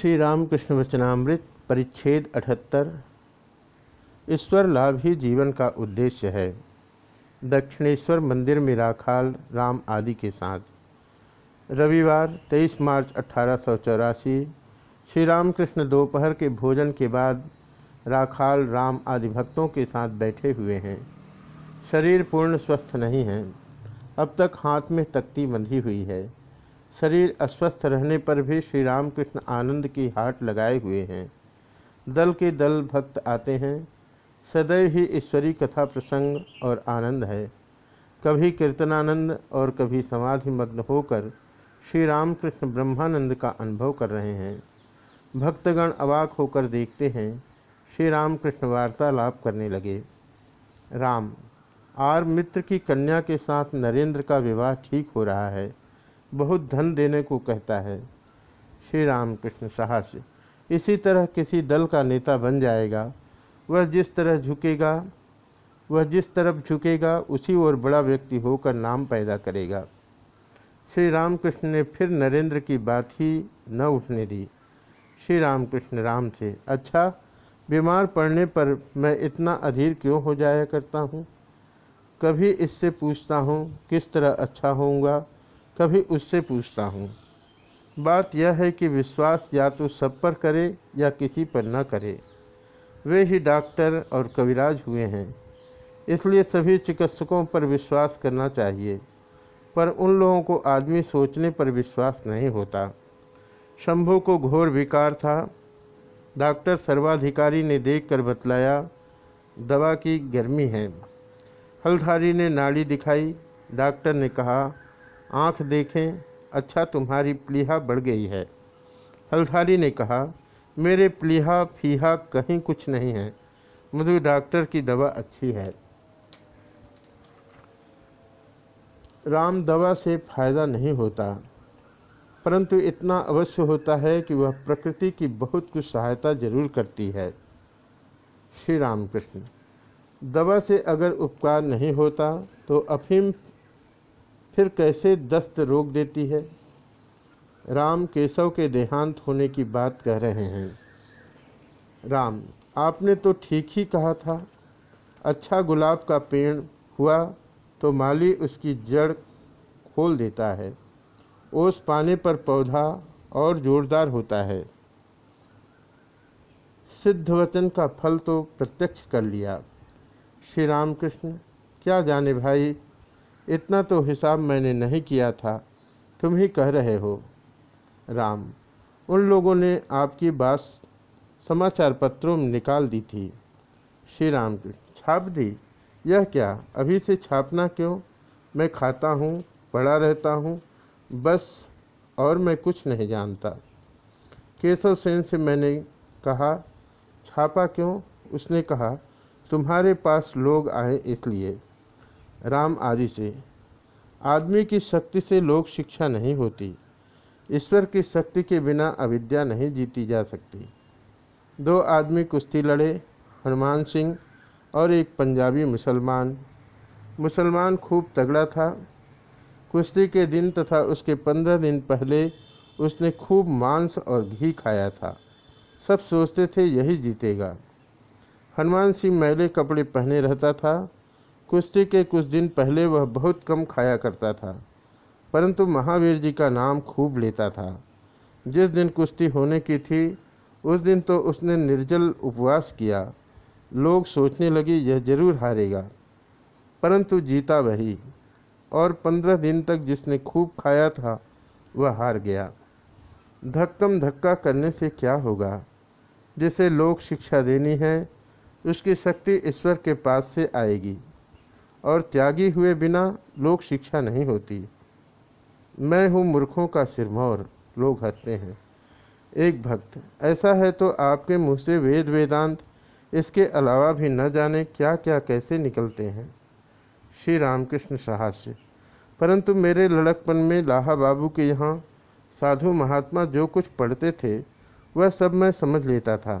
श्री रामकृष्ण वचनामृत परिच्छेद अठहत्तर। ईश्वर लाभ ही जीवन का उद्देश्य है। दक्षिणेश्वर मंदिर में राखाल, राम आदि के साथ। रविवार 23 मार्च अठारह सौ चौरासी श्री रामकृष्ण दोपहर के भोजन के बाद राखाल, राम आदि भक्तों के साथ बैठे हुए हैं। शरीर पूर्ण स्वस्थ नहीं है। अब तक हाथ में तख्ती बंधी हुई है। शरीर अस्वस्थ रहने पर भी श्री रामकृष्ण आनंद की हाट लगाए हुए हैं। दल के दल भक्त आते हैं। सदैव ही ईश्वरी कथा प्रसंग और आनंद है। कभी कीर्तनानंद और कभी समाधि मग्न होकर श्री रामकृष्ण ब्रह्मानंद का अनुभव कर रहे हैं। भक्तगण अवाक होकर देखते हैं। श्री रामकृष्ण वार्तालाप करने लगे। राम, आर मित्र की कन्या के साथ नरेंद्र का विवाह ठीक हो रहा है। बहुत धन देने को कहता है। श्री राम कृष्ण साहस, इसी तरह किसी दल का नेता बन जाएगा, वह जिस तरह झुकेगा, वह जिस तरफ़ झुकेगा, उसी ओर बड़ा व्यक्ति होकर नाम पैदा करेगा। श्री रामकृष्ण ने फिर नरेंद्र की बात ही न उठने दी। श्री रामकृष्ण राम से अच्छा बीमार पड़ने पर मैं इतना अधीर क्यों हो जाया करता हूँ? कभी इससे पूछता हूँ, किस तरह अच्छा होऊँगा कभी उससे पूछता हूँ। बात यह है कि विश्वास या तो सब पर करे या किसी पर न करे। वे ही डॉक्टर और कविराज हुए हैं। इसलिए सभी चिकित्सकों पर विश्वास करना चाहिए। पर उन लोगों को आदमी सोचने पर विश्वास नहीं होता। शंभु को घोर विकार था। डॉक्टर सर्वाधिकारी ने देखकर बतलाया, दवा की गर्मी है। हल्धारी ने नाड़ी दिखाई। डॉक्टर ने कहा आँख देखें अच्छा तुम्हारी प्लीहा बढ़ गई है। हल्धारी ने कहा, मेरे प्लीहा फीहा कहीं कुछ नहीं है। मधु डॉक्टर की दवा अच्छी है। राम दवा से फ़ायदा नहीं होता, परंतु इतना अवश्य होता है कि वह प्रकृति की बहुत कुछ सहायता ज़रूर करती है। श्री रामकृष्ण, दवा से अगर उपकार नहीं होता तो अफीम फिर कैसे दस्त रोक देती है? राम केशव के देहांत होने की बात कह रहे हैं। राम, आपने तो ठीक ही कहा था। अच्छा गुलाब का पेड़ हुआ तो माली उसकी जड़ खोल देता है। ओस पाने पर पौधा और जोरदार होता है। सिद्ध वचन का फल तो प्रत्यक्ष कर लिया। श्री रामकृष्ण, क्या जाने भाई इतना तो हिसाब मैंने नहीं किया था। तुम ही कह रहे हो। राम, उन लोगों ने आपकी बात समाचार पत्रों में निकाल दी थी। श्री राम छाप दी? यह क्या? अभी से छापना क्यों? मैं खाता हूँ पढ़ा रहता हूँ, बस और मैं कुछ नहीं जानता। केशव सेन से मैंने कहा, छापा क्यों? उसने कहा, तुम्हारे पास लोग आए इसलिए। राम आदि से, आदमी की शक्ति से लोक शिक्षा नहीं होती, ईश्वर की शक्ति के बिना अविद्या नहीं जीती जा सकती। दो आदमी कुश्ती लड़े, हनुमान सिंह और एक पंजाबी मुसलमान। मुसलमान खूब तगड़ा था। कुश्ती के दिन तथा उसके पंद्रह दिन पहले उसने खूब मांस और घी खाया था। सब सोचते थे यही जीतेगा। हनुमान सिंह मैले कपड़े पहने रहता था कुश्ती के कुछ दिन पहले वह बहुत कम खाया करता था, परंतु महावीर जी का नाम खूब लेता था। जिस दिन कुश्ती होने की थी, उस दिन तो उसने निर्जल उपवास किया। लोग सोचने लगे, यह ज़रूर हारेगा। परंतु जीता वही, और पंद्रह दिन तक जिसने खूब खाया था, वह हार गया। धक्कम धक्का करने से क्या होगा? जिसे लोग शिक्षा देनी है, उसकी शक्ति ईश्वर के पास से आएगी। और त्यागी हुए बिना लोक शिक्षा नहीं होती। मैं हूँ मूर्खों का सिरमौर, लोग हँसते हैं। एक भक्त, ऐसा है तो आपके मुँह से वेद वेदांत, इसके अलावा भी न जाने क्या क्या कैसे निकलते हैं। श्री रामकृष्ण साहस्य, परंतु मेरे लड़कपन में लाहा बाबू के यहाँ साधु महात्मा जो कुछ पढ़ते थे, वह सब मैं समझ लेता था।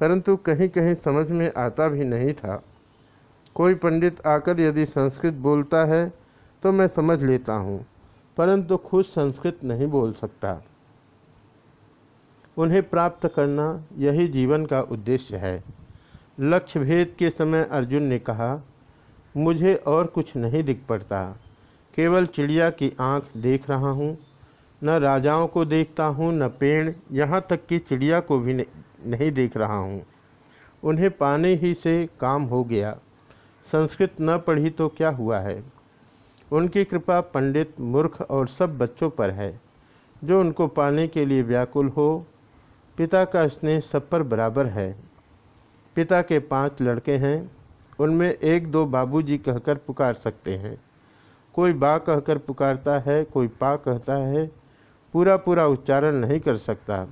परंतु कहीं कहीं समझ में आता भी नहीं था। कोई पंडित आकर यदि संस्कृत बोलता है तो मैं समझ लेता हूँ, परंतु खुद संस्कृत नहीं बोल सकता। उन्हें प्राप्त करना यही जीवन का उद्देश्य है। लक्ष्य भेद के समय अर्जुन ने कहा, मुझे और कुछ नहीं दिख पड़ता। केवल चिड़िया की आँख देख रहा हूँ। न राजाओं को देखता हूँ, न पेड़। यहाँ तक कि चिड़िया को भी नहीं देख रहा हूँ। उन्हें पाने ही से काम हो गया। संस्कृत न पढ़ी तो क्या हुआ है? उनकी कृपा पंडित, मूर्ख और सब बच्चों पर है। जो उनको पाने के लिए व्याकुल हो, पिता का स्नेह सब पर बराबर है। पिता के पाँच लड़के हैं, उनमें एक दो बाबूजी कहकर पुकार सकते हैं। कोई बा कहकर पुकारता है, कोई पा कहता है, पूरा पूरा उच्चारण नहीं कर सकता।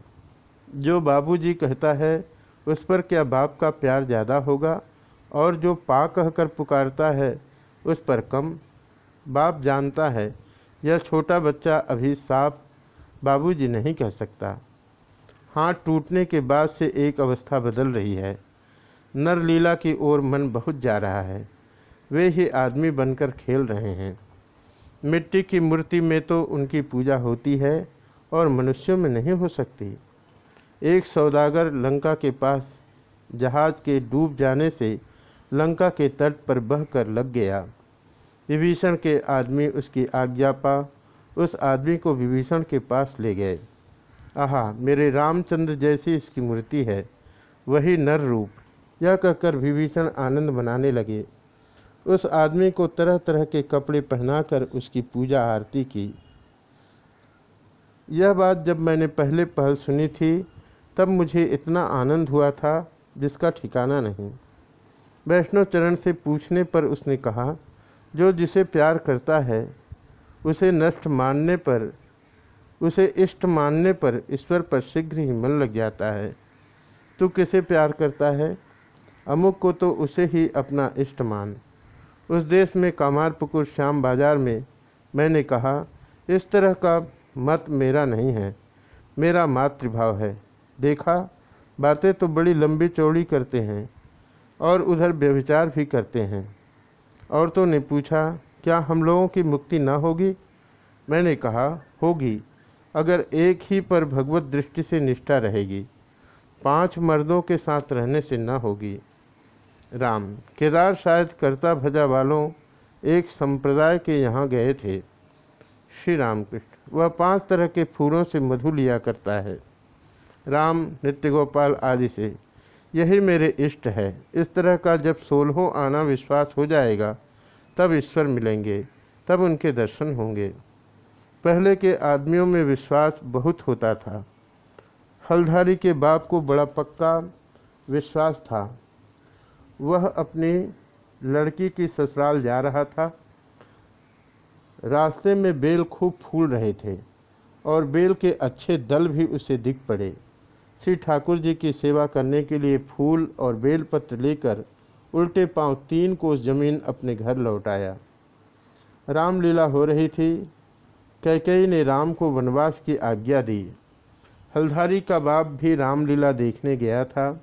जो बाबूजी कहता है, उस पर क्या बाप का प्यार ज़्यादा होगा? और जो पा कहकर पुकारता है, उस पर कम बाप जानता है। यह छोटा बच्चा अभी साफ़ बाबूजी नहीं कह सकता। हाथ टूटने के बाद से एक अवस्था बदल रही है। नरलीला की ओर मन बहुत जा रहा है। वे ही आदमी बनकर खेल रहे हैं। मिट्टी की मूर्ति में तो उनकी पूजा होती है और मनुष्यों में नहीं हो सकती। एक सौदागर लंका के पास जहाज़ के डूब जाने से लंका के तट पर बहकर लग गया। विभीषण के आदमी उसकी आज्ञा पा, उस आदमी को विभीषण के पास ले गए। आहा, मेरे रामचंद्र जैसी इसकी मूर्ति है, वही नर रूप। यह कहकर विभीषण आनंद मनाने लगे। उस आदमी को तरह तरह के कपड़े पहनाकर उसकी पूजा आरती की। यह बात जब मैंने पहले पहल सुनी थी, तब मुझे इतना आनंद हुआ था, जिसका ठिकाना नहीं। वैष्णव चरण से पूछने पर उसने कहा, जो जिसे प्यार करता है, उसे नष्ट मानने पर, उसे इष्ट मानने पर ईश्वर पर शीघ्र ही मन लग जाता है। तू किसे प्यार करता है? अमुक को तो उसे ही अपना इष्ट मान। उस देश में कामारपुकुर श्याम बाज़ार में मैंने कहा, इस तरह का मत मेरा नहीं है, मेरा मातृभाव है। देखा, बातें तो बड़ी लंबी चौड़ी करते हैं। और उधर व्यभिचार भी करते हैं। औरतों ने पूछा, क्या हम लोगों की मुक्ति न होगी? मैंने कहा, होगी, अगर एक ही पर भगवत दृष्टि से निष्ठा रहेगी, पाँच मर्दों के साथ रहने से न होगी। राम, केदार शायद कर्ता भजा वालों एक संप्रदाय के यहाँ गए थे। श्री रामकृष्ण, वह पाँच तरह के फूलों से मधु लिया करता है। राम, नित्य गोपाल आदि से यही मेरे इष्ट है। इस तरह का जब सोलहों आना विश्वास हो जाएगा, तब ईश्वर मिलेंगे, तब उनके दर्शन होंगे। पहले के आदमियों में विश्वास बहुत होता था। हलधारी के बाप को बड़ा पक्का विश्वास था। वह अपनी लड़की की ससुराल जा रहा था। रास्ते में बेल खूब फूल रहे थे और बेल के अच्छे दल भी उसे दिख पड़े। श्री ठाकुर जी की सेवा करने के लिए फूल और बेलपत्र लेकर उल्टे पाँव तीन कोस ज़मीन अपने घर लौट आया रामलीला हो रही थी। कैकई ने राम को वनवास की आज्ञा दी। हल्धारी का बाप भी रामलीला देखने गया था।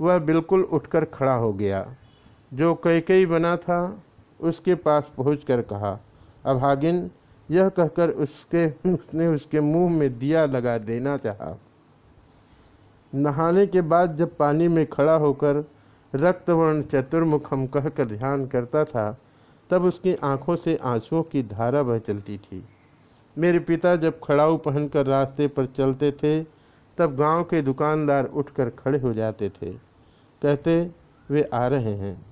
वह बिल्कुल उठकर खड़ा हो गया। जो कैकई बना था, उसके पास पहुंचकर कहा, अभागिन, यह कहकर उसके, उसने उसके मुँह में दिया लगा देना चाहा। नहाने के बाद जब पानी में खड़ा होकर रक्तवर्ण चतुर्मुखम कहकर ध्यान करता था, तब उसकी आँखों से आंसुओं की धारा बह चलती थी। मेरे पिता जब खड़ाऊ पहनकर रास्ते पर चलते थे, तब गाँव के दुकानदार उठकर खड़े हो जाते थे। कहते, वे आ रहे हैं।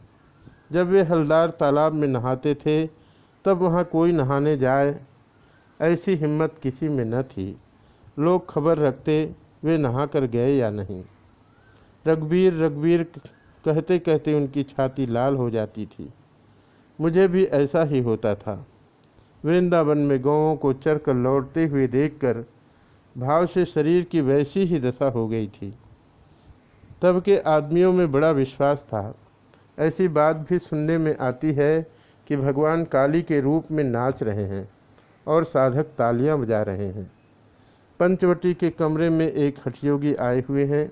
जब वे हलदार तालाब में नहाते थे, तब वहाँ कोई नहाने जाए, ऐसी हिम्मत किसी में न थी। लोग खबर रखते वे नहा कर गए या नहीं? रघुवीर रघुवीर कहते कहते उनकी छाती लाल हो जाती थी। मुझे भी ऐसा ही होता था। वृंदावन में गौों को चर कर लौटते हुए देखकर भाव से शरीर की वैसी ही दशा हो गई थी। तब के आदमियों में बड़ा विश्वास था। ऐसी बात भी सुनने में आती है कि भगवान काली के रूप में नाच रहे हैं और साधक तालियाँ बजा रहे हैं। पंचवटी के कमरे में एक हठयोगी आए हुए हैं।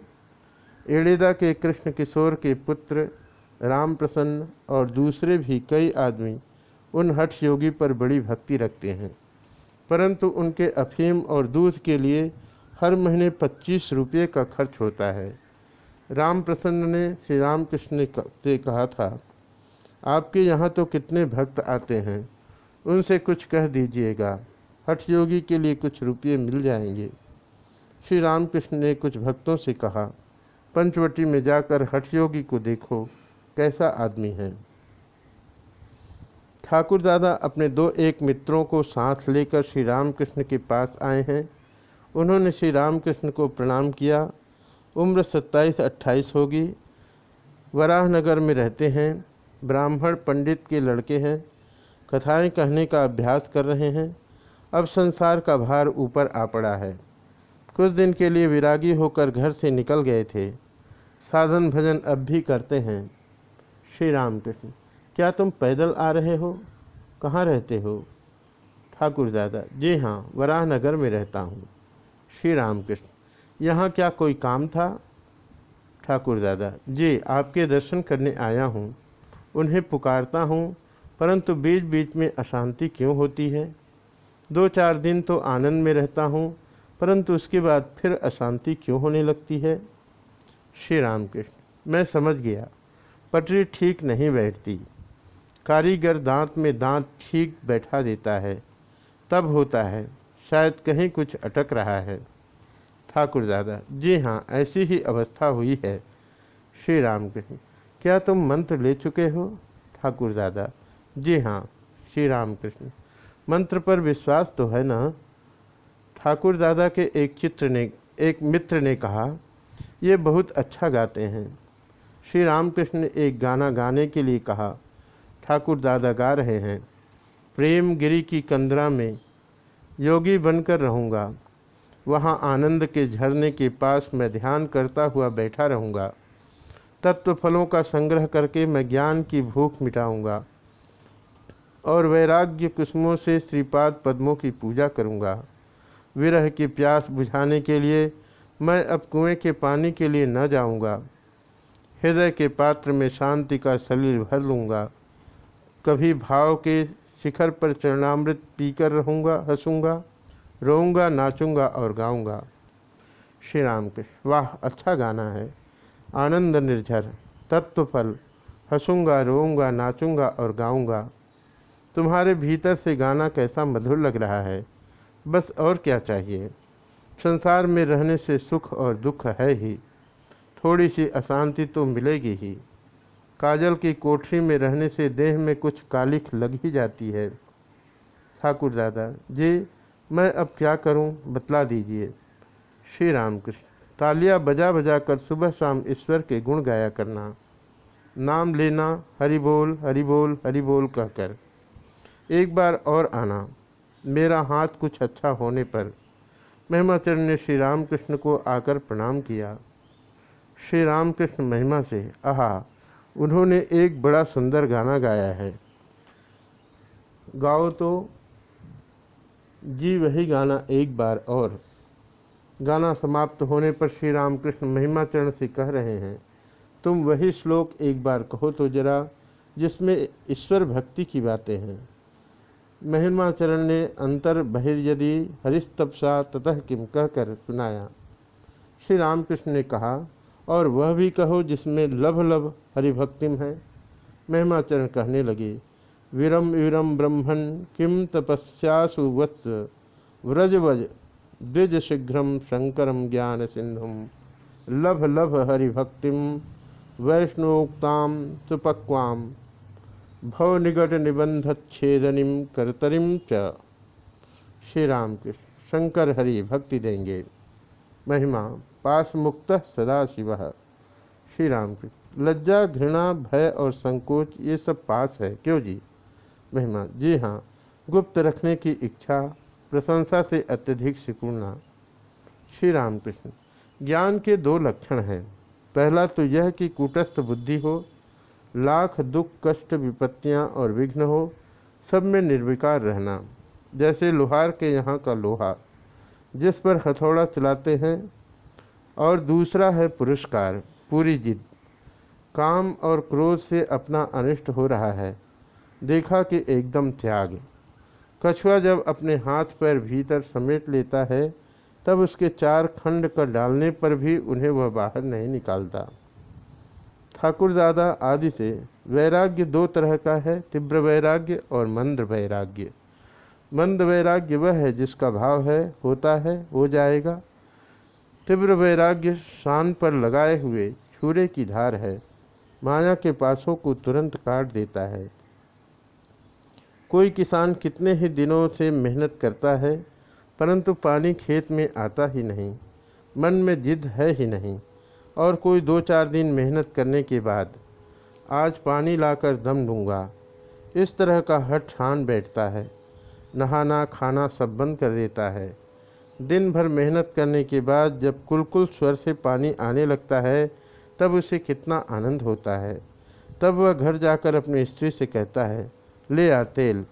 एड़ेदा के कृष्ण किशोर के पुत्र राम प्रसन्न और दूसरे भी कई आदमी उन हठ योगी पर बड़ी भक्ति रखते हैं। परंतु उनके अफीम और दूध के लिए हर महीने पच्चीस रुपये का खर्च होता है। राम प्रसन्न ने श्री रामकृष्ण से कहा था, आपके यहाँ तो कितने भक्त आते हैं? उनसे कुछ कह दीजिएगा। हठ योगी के लिए कुछ रुपये मिल जाएँगे। श्री रामकृष्ण ने कुछ भक्तों से कहा, पंचवटी में जाकर हठ योगी को देखो, कैसा आदमी है। ठाकुर दादा अपने दो एक मित्रों को सांस लेकर श्री रामकृष्ण के पास आए हैं। उन्होंने श्री रामकृष्ण को प्रणाम किया। उम्र सत्ताईस अट्ठाईस होगी। वराहनगर में रहते हैं। ब्राह्मण पंडित के लड़के हैं। कथाएँ कहने का अभ्यास कर रहे हैं। अब संसार का भार ऊपर आ पड़ा है। कुछ दिन के लिए विरागी होकर घर से निकल गए थे। साधन भजन अब भी करते हैं। श्री राम कृष्ण क्या तुम पैदल आ रहे हो? कहाँ रहते हो? ठाकुर दादा, जी हाँ वराहनगर में रहता हूँ। श्री राम कृष्ण यहाँ क्या कोई काम था? ठाकुर दादा, जी, आपके दर्शन करने आया हूँ। उन्हें पुकारता हूँ, परंतु बीच बीच में अशांति क्यों होती है? दो चार दिन तो आनंद में रहता हूँ, परंतु उसके बाद फिर अशांति क्यों होने लगती है? श्री राम कृष्ण मैं समझ गया। पटरी ठीक नहीं बैठती। कारीगर दांत में दांत ठीक बैठा देता है। तब होता है, शायद कहीं कुछ अटक रहा है। ठाकुर दादा, जी हाँ ऐसी ही अवस्था हुई है। श्री राम कृष्ण क्या तुम मंत्र ले चुके हो? ठाकुर दादा, जी हाँ श्री राम कृष्ण मंत्र पर विश्वास तो है ना? ठाकुर दादा के एक चित्र ने, एक मित्र ने कहा, ये बहुत अच्छा गाते हैं। श्री रामकृष्ण एक गाना गाने के लिए कहा। ठाकुर दादा गा रहे हैं। प्रेम गिरी की कंदरा में योगी बनकर रहूँगा। वहाँ आनंद के झरने के पास मैं ध्यान करता हुआ बैठा रहूँगा। तत्व फलों का संग्रह करके मैं ज्ञान की भूख मिटाऊँगा। और वैराग्य कुसुमों से श्रीपाद पद्मों की पूजा करूँगा। विरह की प्यास बुझाने के लिए मैं अब कुएँ के पानी के लिए न जाऊँगा। हृदय के पात्र में शांति का सलील भर लूँगा। कभी भाव के शिखर पर चरणामृत पीकर रहूँगा, हंसूँगा, रोऊँगा, नाचूँगा और गाऊँगा। श्री राम के वाह अच्छा गाना है। आनंद निर्झर, तत्वफल। हंसूँगा, रोऊँगा, नाचूँगा और गाऊँगा। तुम्हारे भीतर से गाना कैसा मधुर लग रहा है? बस और क्या चाहिए? संसार में रहने से सुख और दुख है ही। थोड़ी सी अशांति तो मिलेगी ही। काजल की कोठरी में रहने से देह में कुछ कालिख लग ही जाती है। ठाकुर दादा, जी, मैं अब क्या करूँ? बतला दीजिए। श्री राम कृष्ण तालियाँ बजा बजा कर सुबह शाम ईश्वर के गुण गाया करना। नाम लेना, हरि बोल हरि बोल हरि बोल कहकर। एक बार और आना। मेरा हाथ कुछ अच्छा होने पर महिमाचरण ने श्री रामकृष्ण को आकर प्रणाम किया। श्री रामकृष्ण महिमा से, आहा, उन्होंने एक बड़ा सुंदर गाना गाया है। गाओ तो जी वही गाना एक बार और। गाना समाप्त होने पर श्री रामकृष्ण महिमाचरण से कह रहे हैं, तुम वही श्लोक एक बार कहो तो जरा, जिसमें ईश्वर भक्ति की बातें हैं। महिमाचरण ने अंतर बहिर्यदि हरिस्तपसा ततः किम कहकर सुनाया। श्री रामकृष्ण ने कहा, और वह भी कहो जिसमें लभ लभ हरिभक्तिम है। महिमाचरण कहने लगे, विरम विरम ब्रह्मण किम तपस्यासु वत्स व्रजवज द्विज शीघ्र शंकर ज्ञान सिंधु लभ लभ हरिभक्तिम वैष्णोक्ता सुपक्वाम भव निकट निबंधच्छेदनी कर्तरीम च। श्री राम कृष्ण शंकर हरि, भक्ति देंगे। महिमा पास मुक्त सदा शिव श्री राम कृष्ण लज्जा, घृणा, भय और संकोच, ये सब पास है। क्यों जी? महिमा, जी हाँ गुप्त रखने की इच्छा, प्रशंसा से अत्यधिक सिकुड़ना। श्री रामकृष्ण ज्ञान के दो लक्षण हैं। पहला तो यह कि कूटस्थ बुद्धि हो लाख दुख, कष्ट, विपत्तियाँ और विघ्न हो, सब में निर्विकार रहना। जैसे लोहार के यहाँ का लोहा, जिस पर हथौड़ा चलाते हैं, और दूसरा है पुरस्कार, पूरी जिद। काम और क्रोध से अपना अनिष्ट हो रहा है। देखा कि एकदम त्याग। कछुआ जब अपने हाथ पैर भीतर समेट लेता है, तब उसके चार खंड कर डालने पर भी उन्हें वह बाहर नहीं निकालता। ठाकुर दादा आदि से वैराग्य दो तरह का है, तीव्र वैराग्य और मंद वैराग्य। मंद वैराग्य वह है जिसका भाव है, होता है, हो जाएगा। तीव्र वैराग्य शान पर लगाए हुए छुरे की धार है, माया के पासों को तुरंत काट देता है। कोई किसान कितने ही दिनों से मेहनत करता है, परंतु पानी खेत में आता ही नहीं, मन में जिद है ही नहीं। और कोई दो चार दिन मेहनत करने के बाद आज पानी लाकर दम दूँगा। इस तरह का हट ठान बैठता है। नहाना, खाना सब बंद कर देता है। दिन भर मेहनत करने के बाद जब कुलकुल स्वर से पानी आने लगता है, तब उसे कितना आनंद होता है। तब वह घर जाकर अपनी स्त्री से कहता है, ले आ तेल,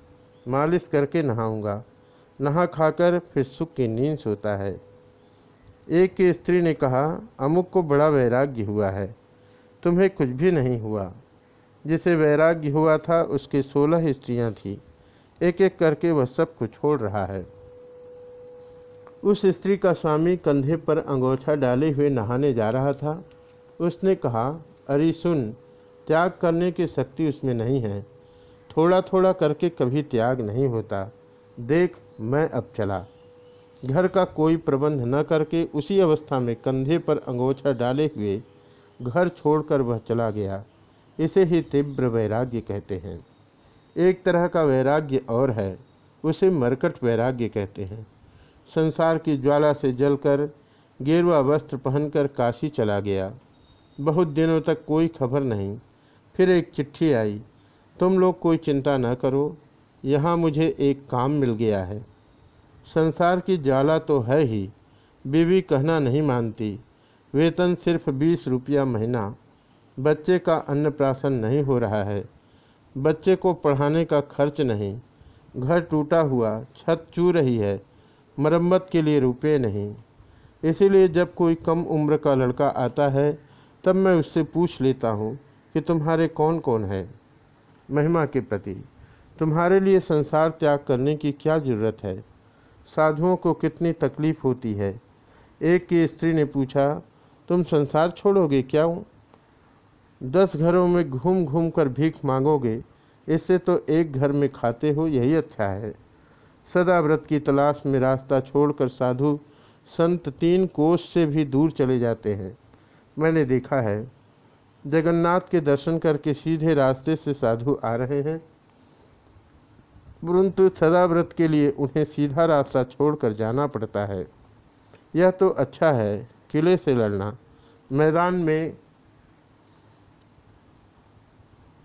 मालिश करके नहाऊँगा। नहा खाकर फिर सुख की नींद सोता है। एक की स्त्री ने कहा, अमुक को बड़ा वैराग्य हुआ है, तुम्हें कुछ भी नहीं हुआ। जिसे वैराग्य हुआ था, उसके सोलह स्त्रियाँ थीं। एक एक करके वह सब कुछ छोड़ रहा है। उस स्त्री का स्वामी कंधे पर अंगोछा डाले हुए नहाने जा रहा था। उसने कहा, अरे सुन, त्याग करने की शक्ति उसमें नहीं है। थोड़ा थोड़ा करके कभी त्याग नहीं होता। देख, मैं अब चला। घर का कोई प्रबंध न करके उसी अवस्था में कंधे पर अंगोछा डाले हुए घर छोड़कर वह चला गया। इसे ही तीव्र वैराग्य कहते हैं। एक तरह का वैराग्य और है, उसे मरकट वैराग्य कहते हैं। संसार की ज्वाला से जलकर गेरुआ वस्त्र पहनकर काशी चला गया। बहुत दिनों तक कोई खबर नहीं। फिर एक चिट्ठी आई, तुम लोग कोई चिंता न करो, यहाँ मुझे एक काम मिल गया है। संसार की ज्वाला तो है ही। बीवी कहना नहीं मानती। वेतन सिर्फ़ बीस रुपया महीना। बच्चे का अन्नप्राशन नहीं हो रहा है। बच्चे को पढ़ाने का खर्च नहीं। घर टूटा हुआ, छत चू रही है। मरम्मत के लिए रुपये नहीं। इसीलिए जब कोई कम उम्र का लड़का आता है, तब मैं उससे पूछ लेता हूँ कि तुम्हारे कौन कौन है? महिमा के प्रति। तुम्हारे लिए संसार त्याग करने की क्या ज़रूरत है? साधुओं को कितनी तकलीफ़ होती है? एक की स्त्री ने पूछा, तुम संसार छोड़ोगे क्या? दस घरों में घूम घूम कर भीख मांगोगे? इससे तो एक घर में खाते हो, यही अच्छा है। सदा व्रत की तलाश में रास्ता छोड़कर साधु संत तीन कोष से भी दूर चले जाते हैं। मैंने देखा है, जगन्नाथ के दर्शन करके सीधे रास्ते से साधु आ रहे हैं। परंतु सदा व्रत के लिए उन्हें सीधा रास्ता छोड़कर जाना पड़ता है। यह तो अच्छा है, किले से लड़ना। मैदान में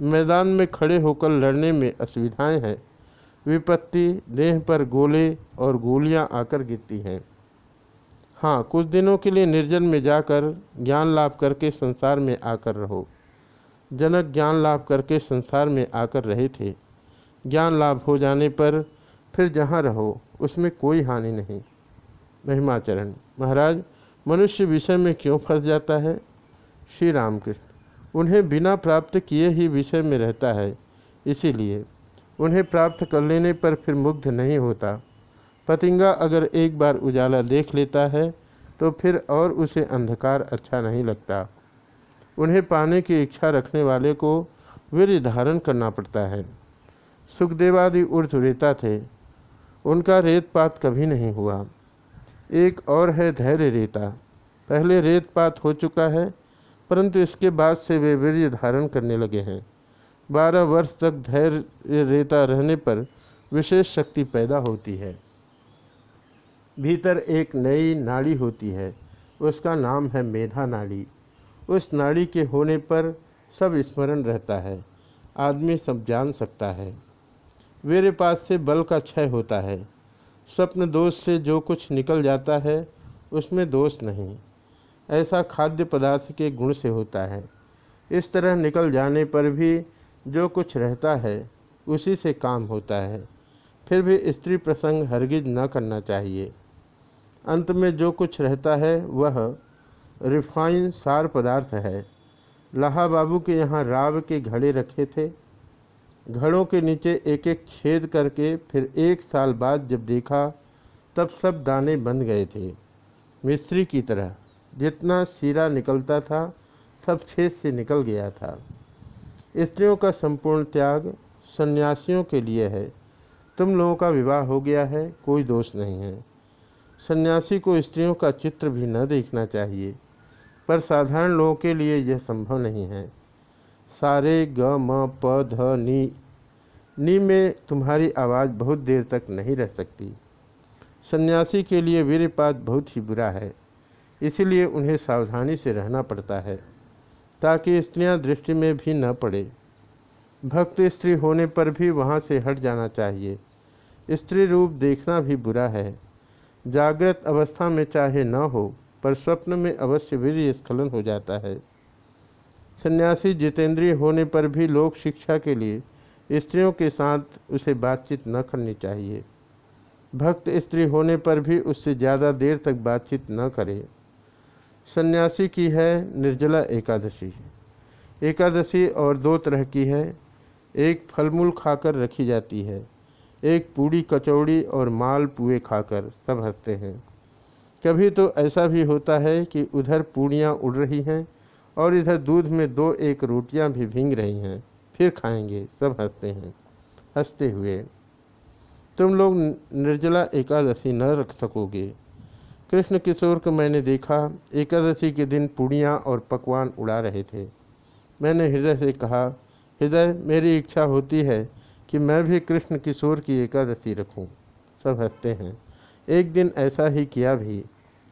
मैदान में खड़े होकर लड़ने में असुविधाएँ हैं। विपत्ति, देह पर गोले और गोलियाँ आकर गिरती हैं। हाँ कुछ दिनों के लिए निर्जन में जाकर ज्ञान लाभ करके संसार में आकर रहो। जनक ज्ञान लाभ करके संसार में आकर रहे थे। ज्ञान लाभ हो जाने पर फिर जहाँ रहो, उसमें कोई हानि नहीं। महिमाचरण। महाराज, मनुष्य विषय में क्यों फंस जाता है? श्री रामकृष्ण उन्हें बिना प्राप्त किए ही विषय में रहता है। इसीलिए उन्हें प्राप्त कर लेने पर फिर मुग्ध नहीं होता। पतिंगा अगर एक बार उजाला देख लेता है तो फिर और उसे अंधकार अच्छा नहीं लगता। उन्हें पाने की इच्छा रखने वाले को वीर धारण करना पड़ता है। सुखदेवादि उर्ध रेता थे। उनका रेतपात कभी नहीं हुआ। एक और है धैर्य रेता। पहले रेतपात हो चुका है, परंतु इसके बाद से वे वीर्य धारण करने लगे हैं। बारह वर्ष तक धैर्य रेता रहने पर विशेष शक्ति पैदा होती है। भीतर एक नई नाड़ी होती है। उसका नाम है मेधा नाड़ी। उस नाड़ी के होने पर सब स्मरण रहता है। आदमी सब जान सकता है। वीरपात से बल का क्षय होता है। स्वप्न दोष से जो कुछ निकल जाता है, उसमें दोष नहीं। ऐसा खाद्य पदार्थ के गुण से होता है। इस तरह निकल जाने पर भी जो कुछ रहता है, उसी से काम होता है। फिर भी स्त्री प्रसंग हरगिज न करना चाहिए। अंत में जो कुछ रहता है, वह रिफाइन सार पदार्थ है। लाहा बाबू के यहाँ राव के घड़े रखे थे। घड़ों के नीचे एक एक छेद करके फिर एक साल बाद जब देखा, तब सब दाने बन गए थे। मिस्त्री की तरह, जितना शीरा निकलता था, सब छेद से निकल गया था। स्त्रियों का संपूर्ण त्याग सन्यासियों के लिए है। तुम लोगों का विवाह हो गया है, कोई दोष नहीं है। सन्यासी को स्त्रियों का चित्र भी न देखना चाहिए, पर साधारण लोगों के लिए यह संभव नहीं है। सारे ग, म, प, ध, नी नी में तुम्हारी आवाज़ बहुत देर तक नहीं रह सकती। सन्यासी के लिए वीरपात बहुत ही बुरा है, इसीलिए उन्हें सावधानी से रहना पड़ता है, ताकि स्त्रियाँ दृष्टि में भी न पड़े। भक्त स्त्री होने पर भी वहाँ से हट जाना चाहिए। स्त्री रूप देखना भी बुरा है। जागृत अवस्था में चाहे न हो, पर स्वप्न में अवश्य वीर स्खलन हो जाता है। सन्यासी जितेंद्रिय होने पर भी लोक शिक्षा के लिए स्त्रियों के साथ उसे बातचीत न करनी चाहिए। भक्त स्त्री होने पर भी उससे ज़्यादा देर तक बातचीत न करे। सन्यासी की है निर्जला एकादशी। एकादशी और दो तरह की है। एक फलमूल खाकर रखी जाती है। एक पूड़ी, कचौड़ी और माल पुए खाकर सब हँसते हैं। कभी तो ऐसा भी होता है कि उधर पूड़ियाँ उड़ रही हैं और इधर दूध में दो एक रोटियाँ भी भींग रही हैं। फिर खाएँगे, सब हँसते हैं, हँसते हुए। तुम लोग निर्जला एकादशी न रख सकोगे। कृष्ण किशोर को मैंने देखा, एकादशी के दिन पूड़ियाँ और पकवान उड़ा रहे थे। मैंने हृदय से कहा, हृदय, मेरी इच्छा होती है कि मैं भी कृष्ण किशोर की एकादशी रखूँ। सब हँसते हैं। एक दिन ऐसा ही किया भी।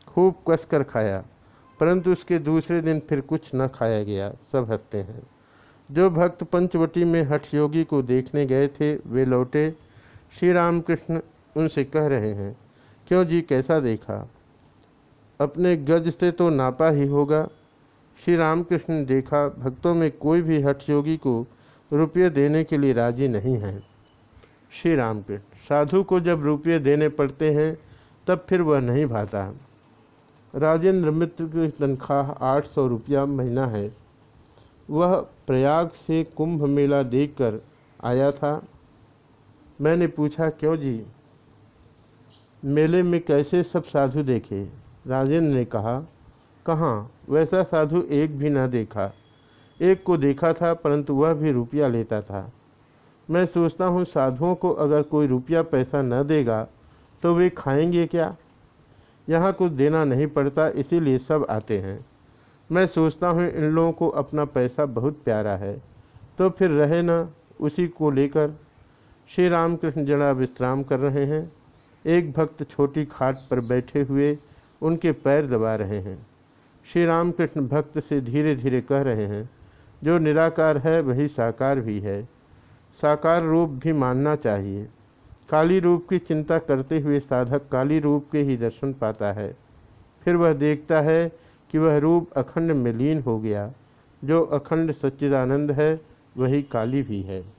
खूब कसकर खाया, परंतु उसके दूसरे दिन फिर कुछ न खाया गया। सब हँसते हैं। जो भक्त पंचवटी में हठ योगी को देखने गए थे, वे लौटे। श्री रामकृष्ण उनसे कह रहे हैं, क्यों जी, कैसा देखा? अपने गज से तो नापा ही होगा। श्री रामकृष्ण ने देखा, भक्तों में कोई भी हठ योगी को रुपये देने के लिए राज़ी नहीं है। श्री रामकृष्ण साधु को जब रुपये देने पड़ते हैं, तब फिर वह नहीं भाता। राजेंद्र मित्र की तनख्वाह आठ सौ रुपया महीना है। वह प्रयाग से कुंभ मेला देखकर आया था। मैंने पूछा, क्यों जी? मेले में कैसे सब साधु देखे? राजेंद्र ने कहा, कहाँ? वैसा साधु एक भी न देखा। एक को देखा था, परंतु वह भी रुपया लेता था। मैं सोचता हूँ, साधुओं को अगर कोई रुपया पैसा न देगा तो वे खाएँगे क्या? यहाँ कुछ देना नहीं पड़ता, इसीलिए सब आते हैं। मैं सोचता हूँ इन लोगों को अपना पैसा बहुत प्यारा है। तो फिर रहे ना, उसी को लेकर श्री रामकृष्ण जड़ा विश्राम कर रहे हैं। एक भक्त छोटी खाट पर बैठे हुए उनके पैर दबा रहे हैं। श्री रामकृष्ण भक्त से धीरे धीरे कह रहे हैं, जो निराकार है, वही साकार भी है। साकार रूप भी मानना चाहिए। काली रूप की चिंता करते हुए साधक काली रूप के ही दर्शन पाता है। फिर वह देखता है कि वह रूप अखंड में लीन हो गया। जो अखंड सच्चिदानंद है, वही काली भी है।